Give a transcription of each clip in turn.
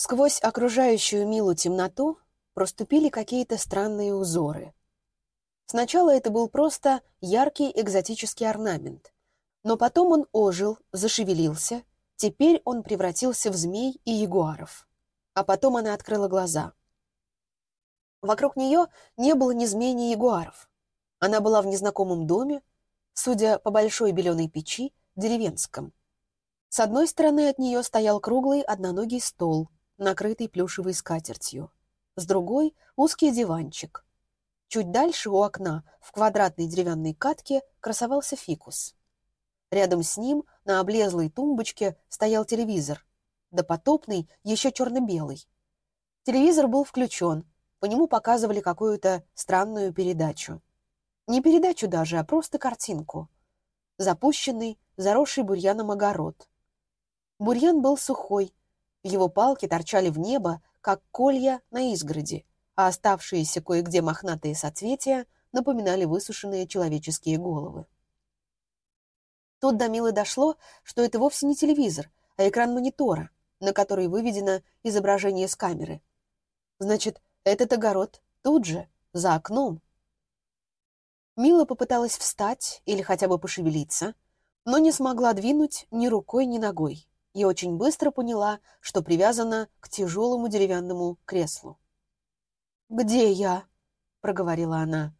Сквозь окружающую Милу темноту проступили какие-то странные узоры. Сначала это был просто яркий экзотический орнамент, но потом он ожил, зашевелился, теперь он превратился в змей и ягуаров. А потом она открыла глаза. Вокруг нее не было ни змей, ни ягуаров. Она была в незнакомом доме, судя по большой беленой печи, деревенском. С одной стороны от нее стоял круглый одноногий стол — накрытый плюшевой скатертью. С другой — узкий диванчик. Чуть дальше у окна в квадратной деревянной катке красовался фикус. Рядом с ним на облезлой тумбочке стоял телевизор, допотопный, еще черно-белый. Телевизор был включен, по нему показывали какую-то странную передачу. Не передачу даже, а просто картинку. Запущенный, заросший бурьяном огород. Бурьян был сухой, его палки торчали в небо, как колья на изгороди, а оставшиеся кое-где мохнатые соцветия напоминали высушенные человеческие головы. Тут до Милы дошло, что это вовсе не телевизор, а экран монитора, на который выведено изображение с камеры. Значит, этот огород тут же, за окном. Мила попыталась встать или хотя бы пошевелиться, но не смогла двинуть ни рукой, ни ногой и очень быстро поняла, что привязана к тяжелому деревянному креслу. «Где я?» — проговорила она.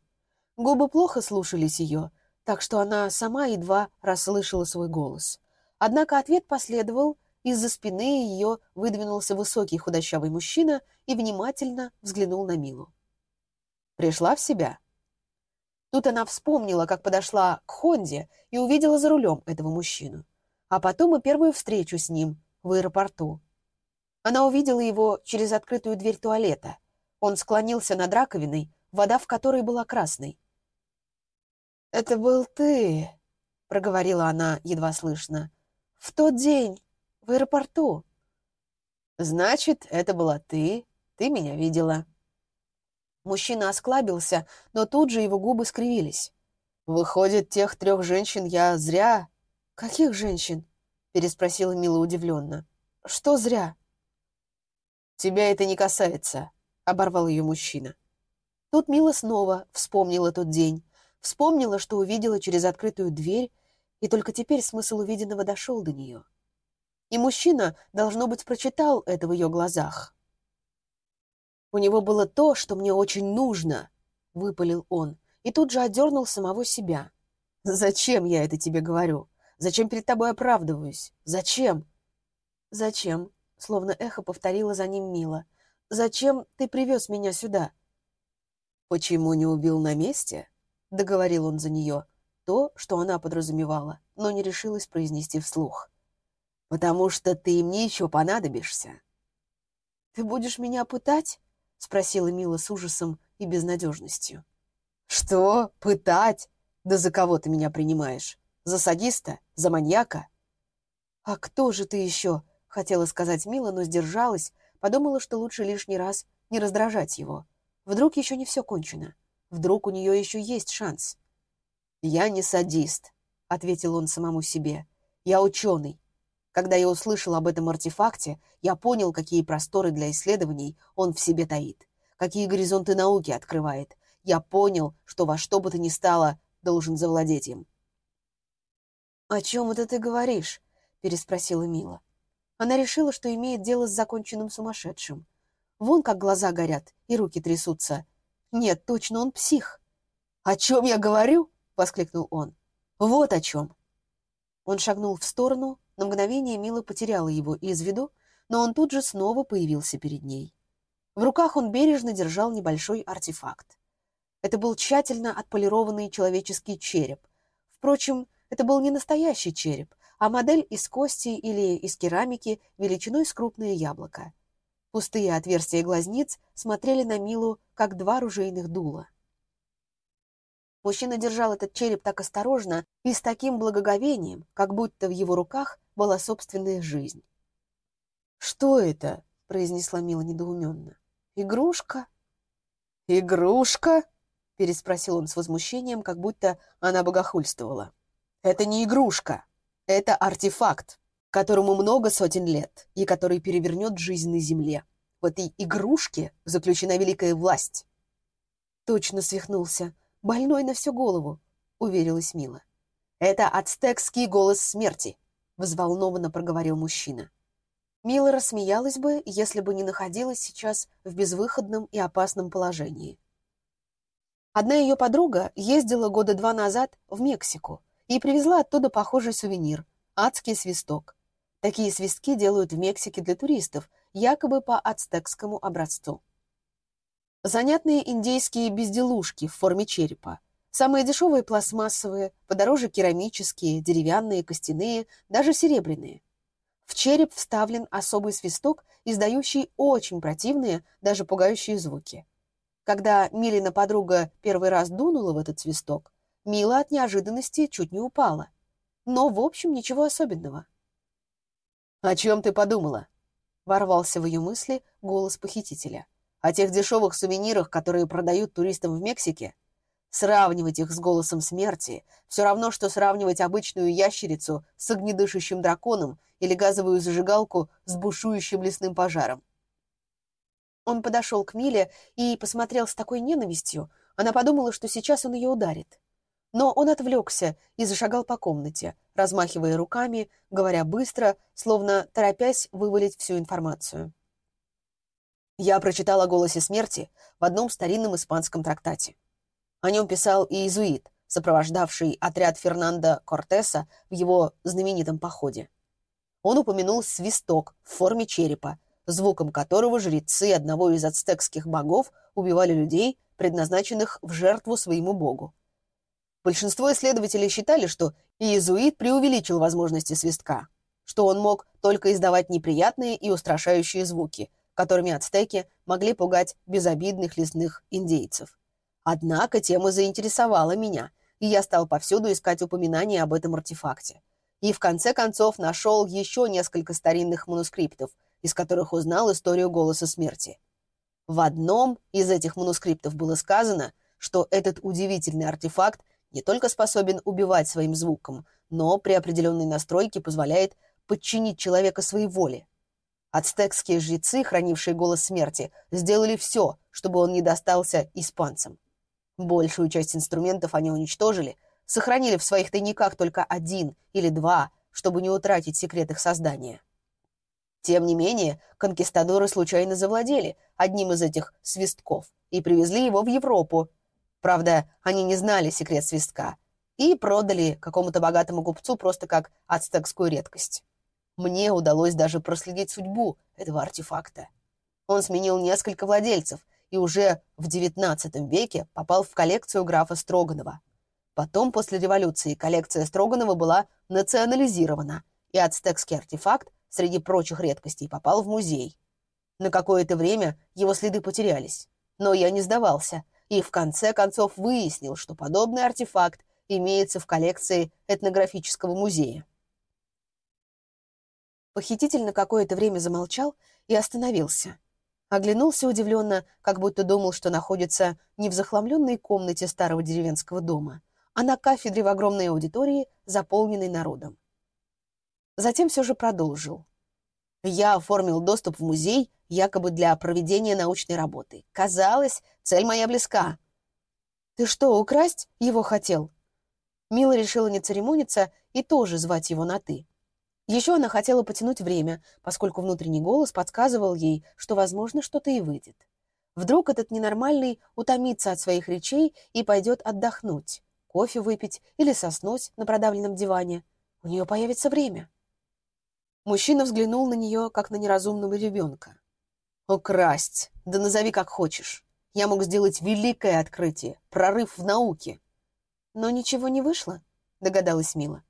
Губы плохо слушались ее, так что она сама едва расслышала свой голос. Однако ответ последовал, из-за спины ее выдвинулся высокий худощавый мужчина и внимательно взглянул на Милу. «Пришла в себя?» Тут она вспомнила, как подошла к Хонде и увидела за рулем этого мужчину а потом и первую встречу с ним в аэропорту. Она увидела его через открытую дверь туалета. Он склонился над раковиной, вода в которой была красной. «Это был ты», — проговорила она едва слышно, — «в тот день, в аэропорту». «Значит, это была ты, ты меня видела». Мужчина осклабился, но тут же его губы скривились. «Выходит, тех трех женщин я зря «Каких женщин?» — переспросила Мила удивленно. «Что зря?» «Тебя это не касается», — оборвал ее мужчина. Тут Мила снова вспомнила тот день, вспомнила, что увидела через открытую дверь, и только теперь смысл увиденного дошел до нее. И мужчина, должно быть, прочитал это в ее глазах. «У него было то, что мне очень нужно», — выпалил он, и тут же одернул самого себя. «Зачем я это тебе говорю? Зачем перед тобой оправдываюсь? Зачем?» «Зачем?» — словно эхо повторила за ним Мила. «Зачем ты привез меня сюда?» «Почему не убил на месте?» — договорил он за нее. То, что она подразумевала, но не решилась произнести вслух. «Потому что ты мне еще понадобишься». «Ты будешь меня пытать?» — спросила Мила с ужасом и безнадежностью. «Что? Пытать? Да за кого ты меня принимаешь? За садиста? За маньяка?» «А кто же ты еще?» — хотела сказать Мила, но сдержалась, подумала, что лучше лишний раз не раздражать его. Вдруг еще не все кончено. Вдруг у нее еще есть шанс. «Я не садист», — ответил он самому себе. «Я ученый. Когда я услышал об этом артефакте, я понял, какие просторы для исследований он в себе таит, какие горизонты науки открывает. Я понял, что во что бы то ни стало должен завладеть им. «О чем это ты говоришь?» — переспросила Мила. Она решила, что имеет дело с законченным сумасшедшим. Вон как глаза горят и руки трясутся. Нет, точно он псих. «О чем я говорю?» — воскликнул он. «Вот о чем». Он шагнул в сторону, на мгновение Мила потеряла его из виду, но он тут же снова появился перед ней. В руках он бережно держал небольшой артефакт. Это был тщательно отполированный человеческий череп. Впрочем, это был не настоящий череп, а модель из кости или из керамики величиной с крупное яблоко. Пустые отверстия глазниц смотрели на Милу, как два ружейных дула. Мужчина держал этот череп так осторожно и с таким благоговением, как будто в его руках была собственная жизнь. «Что это?» — произнесла Мила недоуменно. «Игрушка?» «Игрушка?» — переспросил он с возмущением, как будто она богохульствовала. Это не игрушка. Это артефакт. которому много сотен лет и который перевернет жизнь на земле. В этой игрушке заключена великая власть. Точно свихнулся. Больной на всю голову, уверилась Мила. Это ацтекский голос смерти, взволнованно проговорил мужчина. Мила рассмеялась бы, если бы не находилась сейчас в безвыходном и опасном положении. Одна ее подруга ездила года два назад в Мексику и привезла оттуда похожий сувенир – адский свисток. Такие свистки делают в Мексике для туристов, якобы по ацтекскому образцу. Занятные индейские безделушки в форме черепа. Самые дешевые пластмассовые, подороже керамические, деревянные, костяные, даже серебряные. В череп вставлен особый свисток, издающий очень противные, даже пугающие звуки. Когда Милина подруга первый раз дунула в этот свисток, Мила от неожиданности чуть не упала. Но, в общем, ничего особенного. «О чем ты подумала?» — ворвался в ее мысли голос похитителя. «О тех дешевых сувенирах, которые продают туристам в Мексике?» Сравнивать их с голосом смерти все равно, что сравнивать обычную ящерицу с огнедышащим драконом или газовую зажигалку с бушующим лесным пожаром. Он подошел к Миле и посмотрел с такой ненавистью, она подумала, что сейчас он ее ударит. Но он отвлекся и зашагал по комнате, размахивая руками, говоря быстро, словно торопясь вывалить всю информацию. Я прочитал о голосе смерти в одном старинном испанском трактате. О нем писал и иезуит, сопровождавший отряд Фернандо Кортеса в его знаменитом походе. Он упомянул свисток в форме черепа, звуком которого жрецы одного из ацтекских богов убивали людей, предназначенных в жертву своему богу. Большинство исследователей считали, что иезуит преувеличил возможности свистка, что он мог только издавать неприятные и устрашающие звуки, которыми ацтеки могли пугать безобидных лесных индейцев. Однако тема заинтересовала меня, и я стал повсюду искать упоминания об этом артефакте. И в конце концов нашел еще несколько старинных манускриптов, из которых узнал историю голоса смерти. В одном из этих манускриптов было сказано, что этот удивительный артефакт не только способен убивать своим звуком, но при определенной настройке позволяет подчинить человека своей воле. Ацтекские жрецы, хранившие голос смерти, сделали все, чтобы он не достался испанцам. Большую часть инструментов они уничтожили, сохранили в своих тайниках только один или два, чтобы не утратить секрет их создания. Тем не менее, конкистадоры случайно завладели одним из этих свистков и привезли его в Европу. Правда, они не знали секрет свистка и продали какому-то богатому купцу просто как ацтекскую редкость. Мне удалось даже проследить судьбу этого артефакта. Он сменил несколько владельцев — и уже в XIX веке попал в коллекцию графа Строганова. Потом, после революции, коллекция Строганова была национализирована, и ацтекский артефакт, среди прочих редкостей, попал в музей. На какое-то время его следы потерялись. Но я не сдавался, и в конце концов выяснил, что подобный артефакт имеется в коллекции этнографического музея. Похититель на какое-то время замолчал и остановился. Оглянулся удивленно, как будто думал, что находится не в захламленной комнате старого деревенского дома, а на кафедре в огромной аудитории, заполненной народом. Затем все же продолжил. Я оформил доступ в музей якобы для проведения научной работы. Казалось, цель моя близка. «Ты что, украсть его хотел?» Мила решила не церемониться и тоже звать его на «ты». Еще она хотела потянуть время, поскольку внутренний голос подсказывал ей, что, возможно, что-то и выйдет. Вдруг этот ненормальный утомится от своих речей и пойдет отдохнуть, кофе выпить или соснуть на продавленном диване. У нее появится время. Мужчина взглянул на нее, как на неразумного ребенка. «Украсть! Да назови как хочешь. Я мог сделать великое открытие, прорыв в науке». «Но ничего не вышло», — догадалась Мила.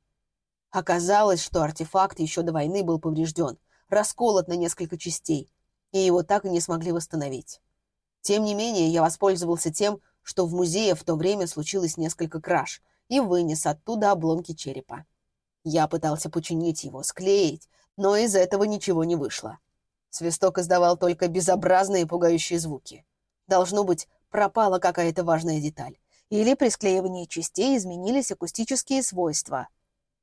Оказалось, что артефакт еще до войны был поврежден, расколот на несколько частей, и его так и не смогли восстановить. Тем не менее, я воспользовался тем, что в музее в то время случилось несколько краж, и вынес оттуда обломки черепа. Я пытался починить его, склеить, но из этого ничего не вышло. Свисток издавал только безобразные пугающие звуки. Должно быть, пропала какая-то важная деталь. Или при склеивании частей изменились акустические свойства,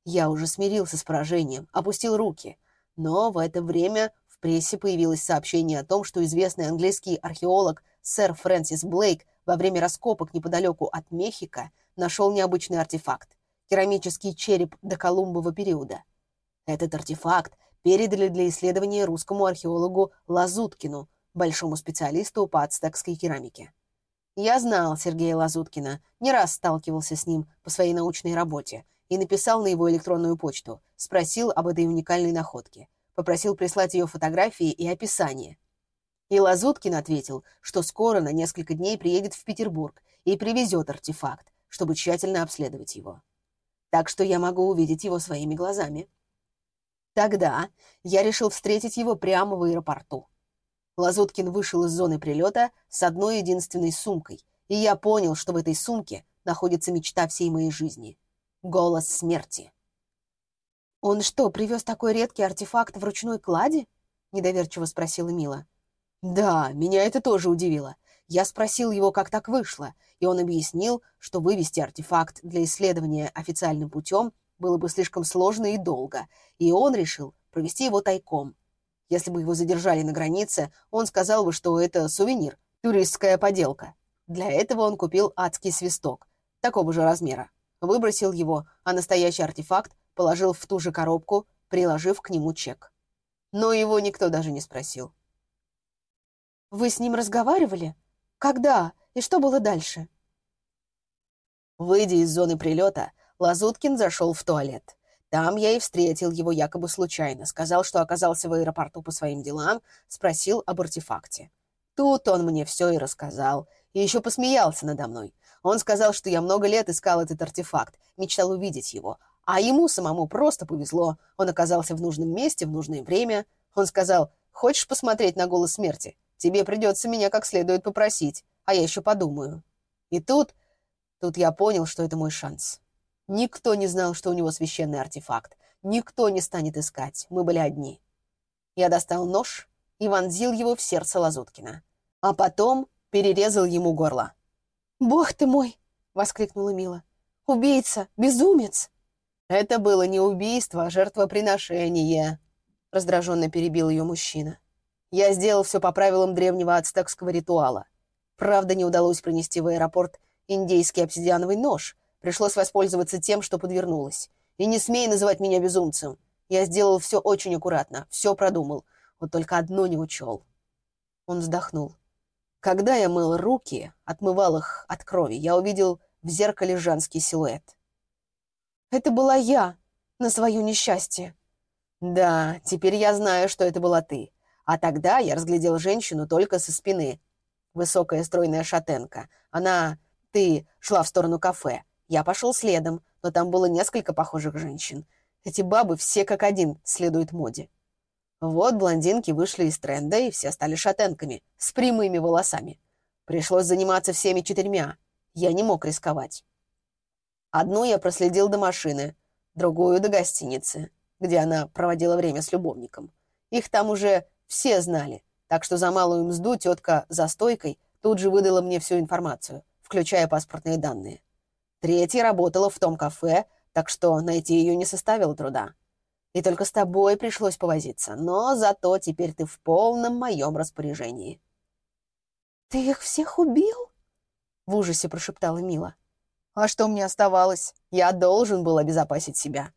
Я уже смирился с поражением, опустил руки. Но в это время в прессе появилось сообщение о том, что известный английский археолог сэр Фрэнсис Блейк во время раскопок неподалеку от Мехико нашел необычный артефакт – керамический череп до Колумбова периода. Этот артефакт передали для исследования русскому археологу Лазуткину, большому специалисту по ацтекской керамике. Я знал Сергея Лазуткина, не раз сталкивался с ним по своей научной работе и написал на его электронную почту, спросил об этой уникальной находке, попросил прислать ее фотографии и описание. И Лазуткин ответил, что скоро на несколько дней приедет в Петербург и привезет артефакт, чтобы тщательно обследовать его. Так что я могу увидеть его своими глазами. Тогда я решил встретить его прямо в аэропорту. Лазуткин вышел из зоны прилета с одной единственной сумкой, и я понял, что в этой сумке находится мечта всей моей жизни — голос смерти. «Он что, привез такой редкий артефакт в ручной кладе?» — недоверчиво спросила Мила. «Да, меня это тоже удивило. Я спросил его, как так вышло, и он объяснил, что вывести артефакт для исследования официальным путем было бы слишком сложно и долго, и он решил провести его тайком. Если бы его задержали на границе, он сказал бы, что это сувенир, туристская поделка. Для этого он купил адский свисток, такого же размера. Выбросил его, а настоящий артефакт положил в ту же коробку, приложив к нему чек. Но его никто даже не спросил. «Вы с ним разговаривали? Когда? И что было дальше?» Выйдя из зоны прилета, Лазуткин зашел в туалет. Там я и встретил его якобы случайно. Сказал, что оказался в аэропорту по своим делам, спросил об артефакте. Тут он мне все и рассказал. И еще посмеялся надо мной. Он сказал, что я много лет искал этот артефакт, мечтал увидеть его. А ему самому просто повезло. Он оказался в нужном месте в нужное время. Он сказал, хочешь посмотреть на голос смерти? Тебе придется меня как следует попросить, а я еще подумаю. И тут... Тут я понял, что это мой шанс. Никто не знал, что у него священный артефакт. Никто не станет искать. Мы были одни. Я достал нож и вонзил его в сердце Лазуткина. А потом перерезал ему горло. «Бог ты мой!» — воскликнула Мила. «Убийца! Безумец!» «Это было не убийство, а жертвоприношение», — раздраженно перебил ее мужчина. «Я сделал все по правилам древнего ацтекского ритуала. Правда, не удалось принести в аэропорт индейский обсидиановый нож, Пришлось воспользоваться тем, что подвернулось. И не смей называть меня безумцем. Я сделал все очень аккуратно, все продумал. Вот только одно не учел. Он вздохнул. Когда я мыл руки, отмывал их от крови, я увидел в зеркале женский силуэт. Это была я, на свое несчастье. Да, теперь я знаю, что это была ты. А тогда я разглядел женщину только со спины. Высокая стройная шатенка. Она... Ты шла в сторону кафе. Я пошел следом, но там было несколько похожих женщин. Эти бабы все как один следуют моде. Вот блондинки вышли из тренда, и все стали шатенками, с прямыми волосами. Пришлось заниматься всеми четырьмя. Я не мог рисковать. Одну я проследил до машины, другую до гостиницы, где она проводила время с любовником. Их там уже все знали, так что за малую мзду тетка за стойкой тут же выдала мне всю информацию, включая паспортные данные. Третья работала в том кафе, так что найти ее не составило труда. И только с тобой пришлось повозиться, но зато теперь ты в полном моем распоряжении». «Ты их всех убил?» — в ужасе прошептала Мила. «А что мне оставалось? Я должен был обезопасить себя.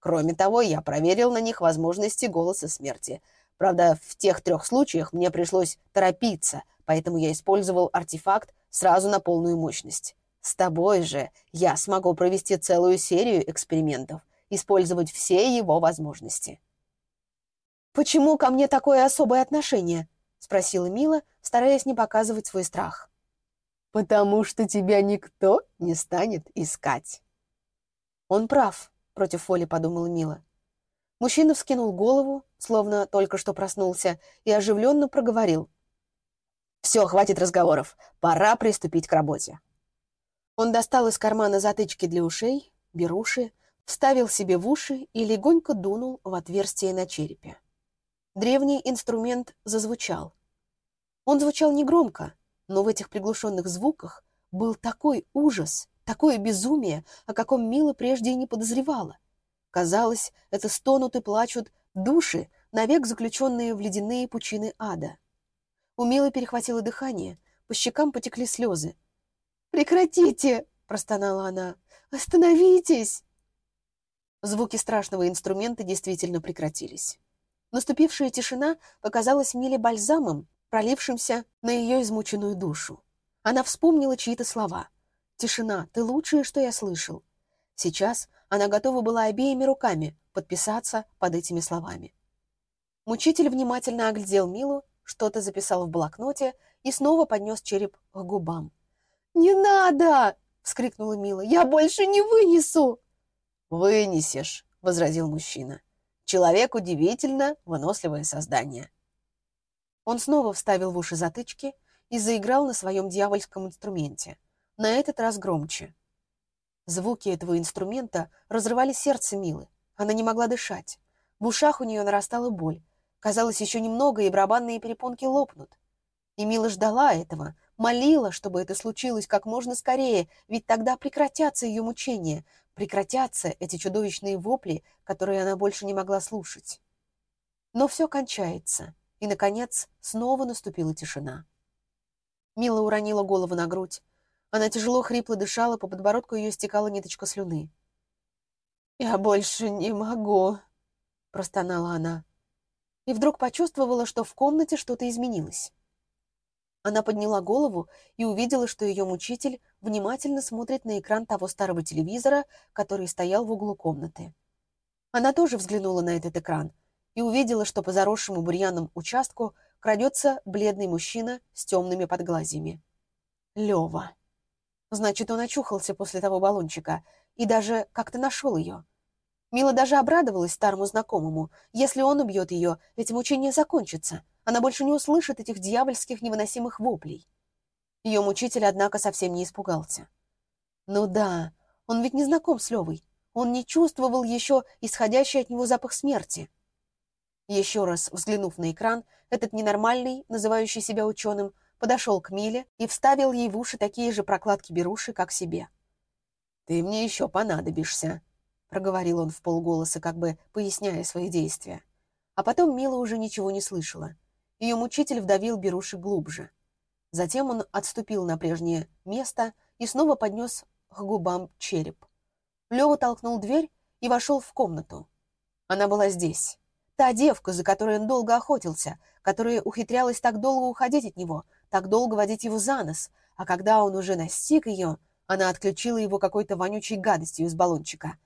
Кроме того, я проверил на них возможности голоса смерти. Правда, в тех трех случаях мне пришлось торопиться, поэтому я использовал артефакт сразу на полную мощность. С тобой же я смогу провести целую серию экспериментов, использовать все его возможности. «Почему ко мне такое особое отношение?» — спросила Мила, стараясь не показывать свой страх. «Потому что тебя никто не станет искать». «Он прав», — против воли подумала Мила. Мужчина вскинул голову, словно только что проснулся, и оживленно проговорил. «Все, хватит разговоров. Пора приступить к работе». Он достал из кармана затычки для ушей, беруши, вставил себе в уши и легонько дунул в отверстие на черепе. Древний инструмент зазвучал. Он звучал негромко, но в этих приглушенных звуках был такой ужас, такое безумие, о каком Мила прежде и не подозревала. Казалось, это стонут и плачут души, навек заключенные в ледяные пучины ада. У Милы перехватило дыхание, по щекам потекли слезы. «Прекратите!» — простонала она. «Остановитесь!» Звуки страшного инструмента действительно прекратились. Наступившая тишина показалась Миле бальзамом, пролившимся на ее измученную душу. Она вспомнила чьи-то слова. «Тишина, ты лучшее, что я слышал». Сейчас она готова была обеими руками подписаться под этими словами. Мучитель внимательно оглядел Милу, что-то записал в блокноте и снова поднес череп к губам. «Не надо!» — вскрикнула Мила. «Я больше не вынесу!» «Вынесешь», — возразил мужчина. «Человек удивительно выносливое создание». Он снова вставил в уши затычки и заиграл на своем дьявольском инструменте, на этот раз громче. Звуки этого инструмента разрывали сердце Милы. Она не могла дышать. В ушах у нее нарастала боль. Казалось, еще немного, и барабанные перепонки лопнут. И Мила ждала этого, молила, чтобы это случилось как можно скорее, ведь тогда прекратятся ее мучения, прекратятся эти чудовищные вопли, которые она больше не могла слушать. Но все кончается, и, наконец, снова наступила тишина. Мила уронила голову на грудь. Она тяжело хрипло дышала, по подбородку ее стекала ниточка слюны. «Я больше не могу», — простонала она. И вдруг почувствовала, что в комнате что-то изменилось. Она подняла голову и увидела, что ее мучитель внимательно смотрит на экран того старого телевизора, который стоял в углу комнаты. Она тоже взглянула на этот экран и увидела, что по заросшему бурьяном участку крадется бледный мужчина с темными подглазьями. Лева. Значит, он очухался после того баллончика и даже как-то нашел ее. Мила даже обрадовалась старому знакомому. Если он убьет ее, эти мучения закончатся. Она больше не услышит этих дьявольских невыносимых воплей. Ее мучитель, однако, совсем не испугался. Ну да, он ведь не знаком с Левой. Он не чувствовал еще исходящий от него запах смерти. Еще раз взглянув на экран, этот ненормальный, называющий себя ученым, подошел к Миле и вставил ей в уши такие же прокладки беруши, как себе. «Ты мне еще понадобишься», — проговорил он в полголоса, как бы поясняя свои действия. А потом Мила уже ничего не слышала. Ее мучитель вдавил беруши глубже. Затем он отступил на прежнее место и снова поднес к губам череп. Лева толкнул дверь и вошел в комнату. Она была здесь. Та девка, за которой он долго охотился, которая ухитрялась так долго уходить от него, так долго водить его за нос, а когда он уже настиг ее, она отключила его какой-то вонючей гадостью из баллончика.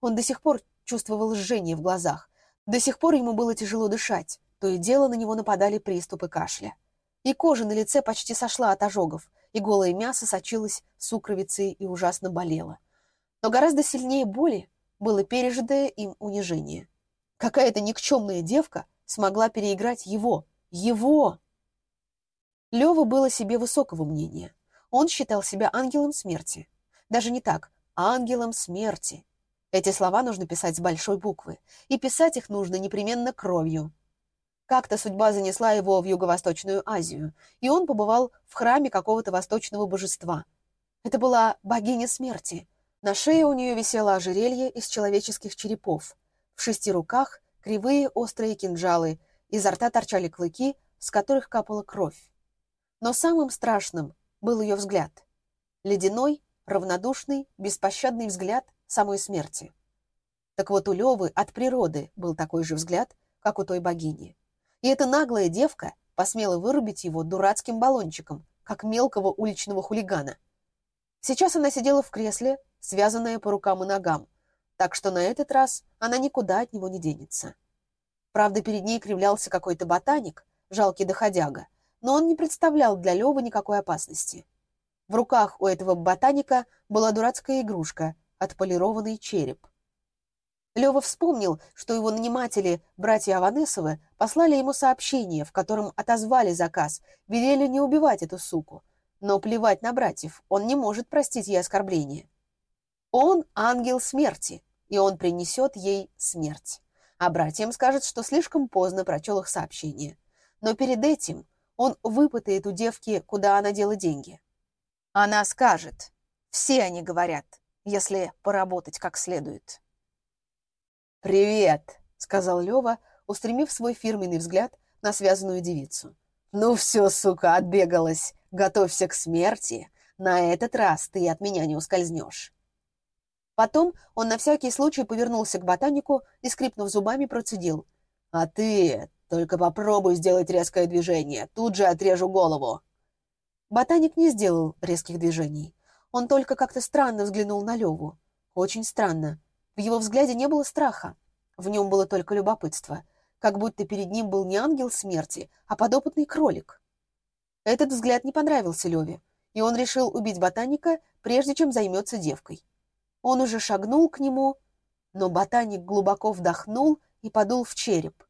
Он до сих пор чувствовал жжение в глазах, до сих пор ему было тяжело дышать то и дело на него нападали приступы кашля. И кожа на лице почти сошла от ожогов, и голое мясо сочилось сукровицей и ужасно болело. Но гораздо сильнее боли было пережитое им унижение. Какая-то никчемная девка смогла переиграть его, его! Лева было себе высокого мнения. Он считал себя ангелом смерти. Даже не так, ангелом смерти. Эти слова нужно писать с большой буквы, и писать их нужно непременно кровью. Как-то судьба занесла его в Юго-Восточную Азию, и он побывал в храме какого-то восточного божества. Это была богиня смерти. На шее у нее висело ожерелье из человеческих черепов. В шести руках кривые острые кинжалы, изо рта торчали клыки, с которых капала кровь. Но самым страшным был ее взгляд. Ледяной, равнодушный, беспощадный взгляд самой смерти. Так вот у Левы от природы был такой же взгляд, как у той богини. И эта наглая девка посмела вырубить его дурацким баллончиком, как мелкого уличного хулигана. Сейчас она сидела в кресле, связанная по рукам и ногам, так что на этот раз она никуда от него не денется. Правда, перед ней кривлялся какой-то ботаник, жалкий доходяга, но он не представлял для Лёвы никакой опасности. В руках у этого ботаника была дурацкая игрушка, отполированный череп. Лева вспомнил, что его наниматели, братья Аванесовы, послали ему сообщение, в котором отозвали заказ, велели не убивать эту суку. Но плевать на братьев, он не может простить ей оскорбление. Он ангел смерти, и он принесет ей смерть. А братьям скажет, что слишком поздно прочел их сообщение. Но перед этим он выпытает у девки, куда она дела деньги. Она скажет. Все они говорят, если поработать как следует. «Привет!» — сказал Лева, устремив свой фирменный взгляд на связанную девицу. «Ну все, сука, отбегалась. Готовься к смерти. На этот раз ты от меня не ускользнешь». Потом он на всякий случай повернулся к ботанику и, скрипнув зубами, процедил. «А ты только попробуй сделать резкое движение. Тут же отрежу голову». Ботаник не сделал резких движений. Он только как-то странно взглянул на Леву. Очень странно. В его взгляде не было страха. В нем было только любопытство. Как будто перед ним был не ангел смерти, а подопытный кролик. Этот взгляд не понравился Леве, и он решил убить ботаника, прежде чем займется девкой. Он уже шагнул к нему, но ботаник глубоко вдохнул и подул в череп.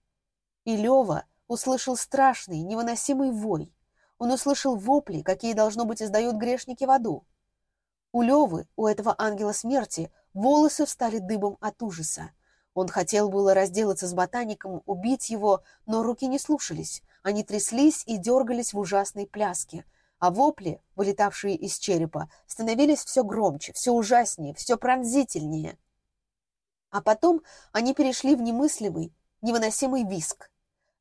И Лева услышал страшный, невыносимый вой. Он услышал вопли, какие, должно быть, издают грешники в аду. У Левы, у этого ангела смерти, волосы встали дыбом от ужаса. Он хотел было разделаться с ботаником, убить его, но руки не слушались. Они тряслись и дергались в ужасной пляске, а вопли, вылетавшие из черепа, становились все громче, все ужаснее, все пронзительнее. А потом они перешли в немыслимый, невыносимый виск.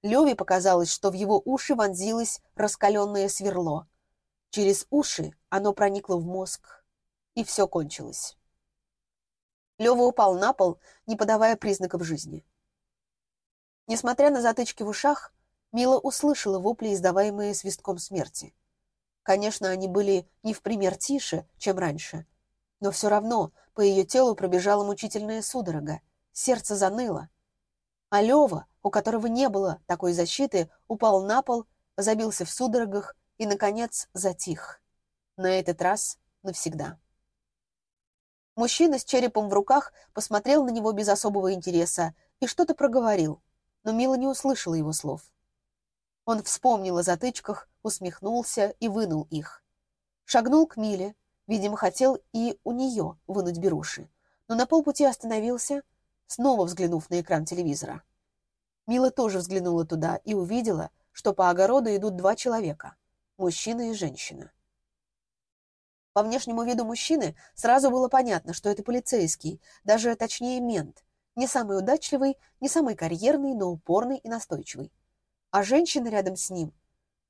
Леве показалось, что в его уши вонзилось раскаленное сверло. Через уши оно проникло в мозг, и все кончилось. Лева упал на пол, не подавая признаков жизни. Несмотря на затычки в ушах, Мила услышала вопли, издаваемые свистком смерти. Конечно, они были не в пример тише, чем раньше, но все равно по ее телу пробежала мучительная судорога, сердце заныло. А Лева, у которого не было такой защиты, упал на пол, забился в судорогах и, наконец, затих. На этот раз навсегда. Мужчина с черепом в руках посмотрел на него без особого интереса и что-то проговорил, но Мила не услышала его слов. Он вспомнил о затычках, усмехнулся и вынул их. Шагнул к Миле, видимо, хотел и у нее вынуть беруши, но на полпути остановился, снова взглянув на экран телевизора. Мила тоже взглянула туда и увидела, что по огороду идут два человека – мужчина и женщина. По внешнему виду мужчины сразу было понятно, что это полицейский, даже точнее мент. Не самый удачливый, не самый карьерный, но упорный и настойчивый. А женщина рядом с ним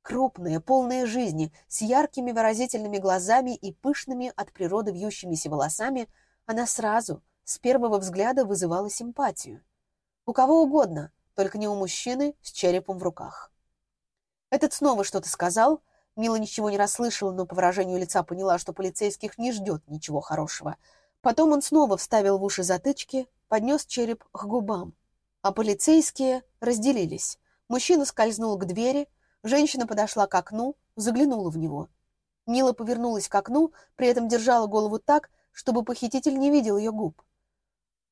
Крупная, полная жизни, с яркими выразительными глазами и пышными от природы вьющимися волосами, она сразу, с первого взгляда, вызывала симпатию. У кого угодно, только не у мужчины с черепом в руках. Этот снова что-то сказал. Мила ничего не расслышала, но по выражению лица поняла, что полицейских не ждет ничего хорошего. Потом он снова вставил в уши затычки, поднес череп к губам. А полицейские разделились. Мужчина скользнул к двери, Женщина подошла к окну, заглянула в него. Мила повернулась к окну, при этом держала голову так, чтобы похититель не видел ее губ.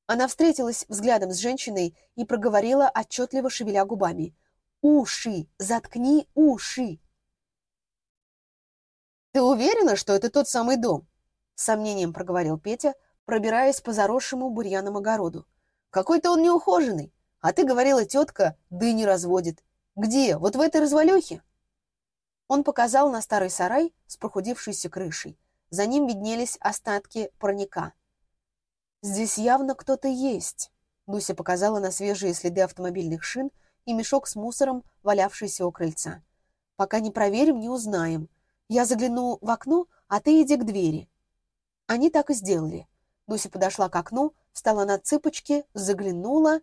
Она встретилась взглядом с женщиной и проговорила, отчетливо шевеля губами. «Уши! Заткни уши!» «Ты уверена, что это тот самый дом?» С сомнением проговорил Петя, пробираясь по заросшему бурьяном огороду. «Какой-то он неухоженный. А ты говорила, тетка дыни разводит. «Где? Вот в этой развалюхе?» Он показал на старый сарай с прохудившейся крышей. За ним виднелись остатки парника. «Здесь явно кто-то есть», — Дуся показала на свежие следы автомобильных шин и мешок с мусором, валявшийся у крыльца. «Пока не проверим, не узнаем. Я загляну в окно, а ты иди к двери». Они так и сделали. Дуся подошла к окну, встала на цыпочки, заглянула.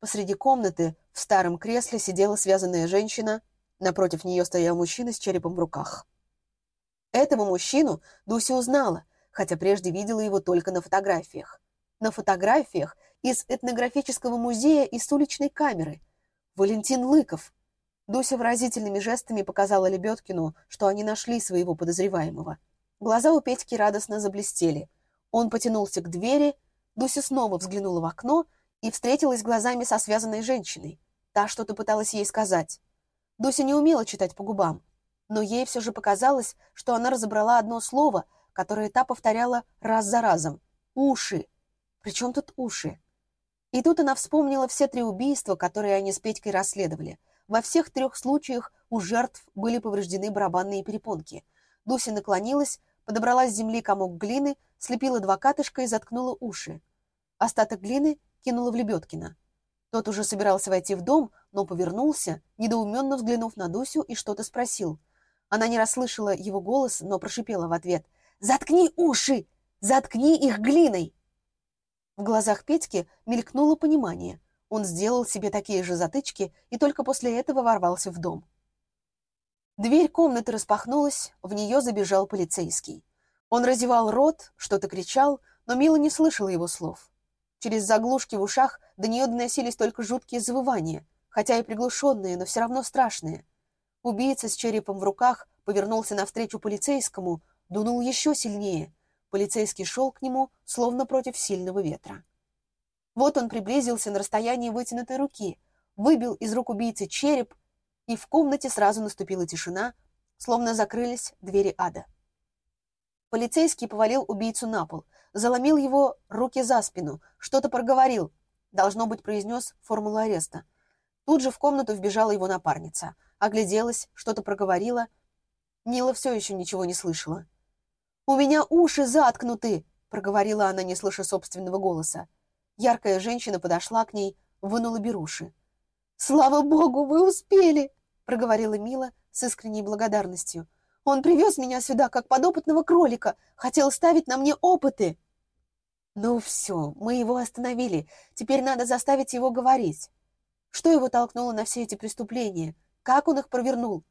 Посреди комнаты в старом кресле сидела связанная женщина, напротив нее стоял мужчина с черепом в руках. Этого мужчину Дуся узнала, хотя прежде видела его только на фотографиях. На фотографиях из этнографического музея и с уличной камеры. Валентин Лыков. Дуся выразительными жестами показала Лебедкину, что они нашли своего подозреваемого. Глаза у Петьки радостно заблестели. Он потянулся к двери, Дуся снова взглянула в окно и встретилась глазами со связанной женщиной. Та что-то пыталась ей сказать. Дуся не умела читать по губам, но ей все же показалось, что она разобрала одно слово, которое та повторяла раз за разом. «Уши». Причем тут уши? И тут она вспомнила все три убийства, которые они с Петькой расследовали. Во всех трех случаях у жертв были повреждены барабанные перепонки. Дуся наклонилась, подобрала с земли комок глины, слепила два катышка и заткнула уши. Остаток глины кинула в Лебедкина. Тот уже собирался войти в дом, но повернулся, недоуменно взглянув на Дусю и что-то спросил. Она не расслышала его голос, но прошипела в ответ. «Заткни уши! Заткни их глиной!» В глазах Петьки мелькнуло понимание. Он сделал себе такие же затычки и только после этого ворвался в дом. Дверь комнаты распахнулась, в нее забежал полицейский. Он разевал рот, что-то кричал, но Мила не слышала его слов. Через заглушки в ушах до нее доносились только жуткие завывания, хотя и приглушенные, но все равно страшные. Убийца с черепом в руках повернулся навстречу полицейскому, дунул еще сильнее. Полицейский шел к нему, словно против сильного ветра. Вот он приблизился на расстоянии вытянутой руки, выбил из рук убийцы череп, и в комнате сразу наступила тишина, словно закрылись двери ада. Полицейский повалил убийцу на пол, заломил его руки за спину, что-то проговорил, должно быть, произнес формулу ареста. Тут же в комнату вбежала его напарница, огляделась, что-то проговорила. Нила все еще ничего не слышала. «У меня уши заткнуты!» — проговорила она, не слыша собственного голоса. Яркая женщина подошла к ней, вынула беруши. «Слава богу, вы успели!» — проговорила Мила с искренней благодарностью. «Он привез меня сюда, как подопытного кролика, хотел ставить на мне опыты!» «Ну все, мы его остановили. Теперь надо заставить его говорить. Что его толкнуло на все эти преступления? Как он их провернул?»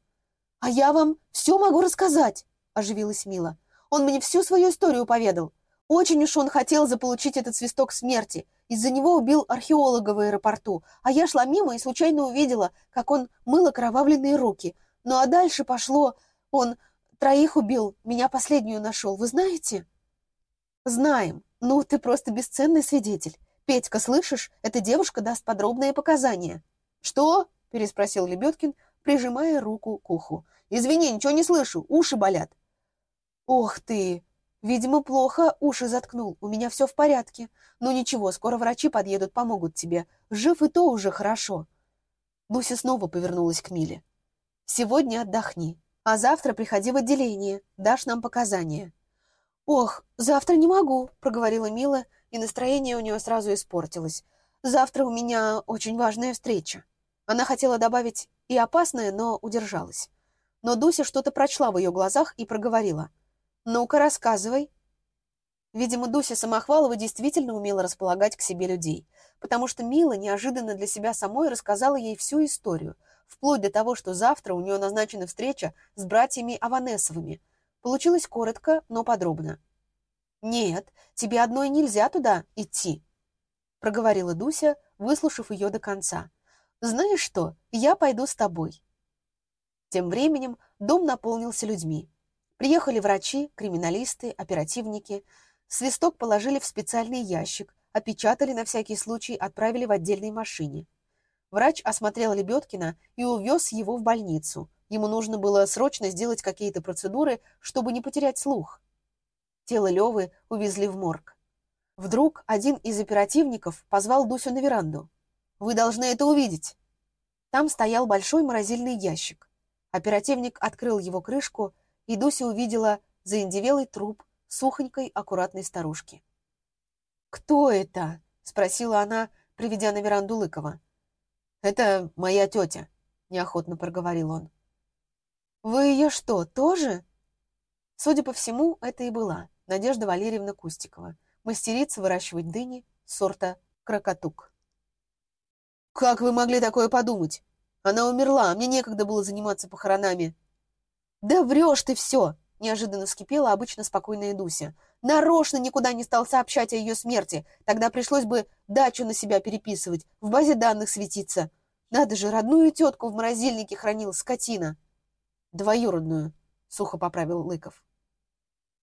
«А я вам все могу рассказать!» — оживилась Мила. «Он мне всю свою историю поведал. Очень уж он хотел заполучить этот свисток смерти. Из-за него убил археолога в аэропорту. А я шла мимо и случайно увидела, как он мыл окровавленные руки. Ну а дальше пошло... Он троих убил, меня последнюю нашел. Вы знаете?» «Знаем. «Ну, ты просто бесценный свидетель. Петька, слышишь, эта девушка даст подробные показания». «Что?» – переспросил Лебедкин, прижимая руку к уху. «Извини, ничего не слышу, уши болят». «Ох ты! Видимо, плохо уши заткнул. У меня все в порядке. Ну ничего, скоро врачи подъедут, помогут тебе. Жив и то уже хорошо». Дуся снова повернулась к Миле. «Сегодня отдохни, а завтра приходи в отделение, дашь нам показания». «Ох, завтра не могу», — проговорила Мила, и настроение у нее сразу испортилось. «Завтра у меня очень важная встреча». Она хотела добавить «и опасная», но удержалась. Но Дуся что-то прочла в ее глазах и проговорила. «Ну-ка, рассказывай». Видимо, Дуся Самохвалова действительно умела располагать к себе людей, потому что Мила неожиданно для себя самой рассказала ей всю историю, вплоть до того, что завтра у нее назначена встреча с братьями Аванесовыми — Получилось коротко, но подробно. «Нет, тебе одной нельзя туда идти», — проговорила Дуся, выслушав ее до конца. «Знаешь что, я пойду с тобой». Тем временем дом наполнился людьми. Приехали врачи, криминалисты, оперативники. Свисток положили в специальный ящик, опечатали на всякий случай, отправили в отдельной машине. Врач осмотрел Лебедкина и увез его в больницу, Ему нужно было срочно сделать какие-то процедуры, чтобы не потерять слух. Тело Левы увезли в морг. Вдруг один из оперативников позвал Дусю на веранду. «Вы должны это увидеть!» Там стоял большой морозильный ящик. Оперативник открыл его крышку, и Дуся увидела заиндевелый труп сухонькой, аккуратной старушки. «Кто это?» — спросила она, приведя на веранду Лыкова. «Это моя тетя», — неохотно проговорил он. «Вы ее что, тоже?» Судя по всему, это и была Надежда Валерьевна Кустикова, мастерица выращивать дыни сорта крокотук. «Как вы могли такое подумать? Она умерла, а мне некогда было заниматься похоронами». «Да врешь ты все!» — неожиданно вскипела обычно спокойная Дуся. «Нарочно никуда не стал сообщать о ее смерти. Тогда пришлось бы дачу на себя переписывать, в базе данных светиться. Надо же, родную тетку в морозильнике хранил, скотина!» «Двоюродную», — сухо поправил Лыков.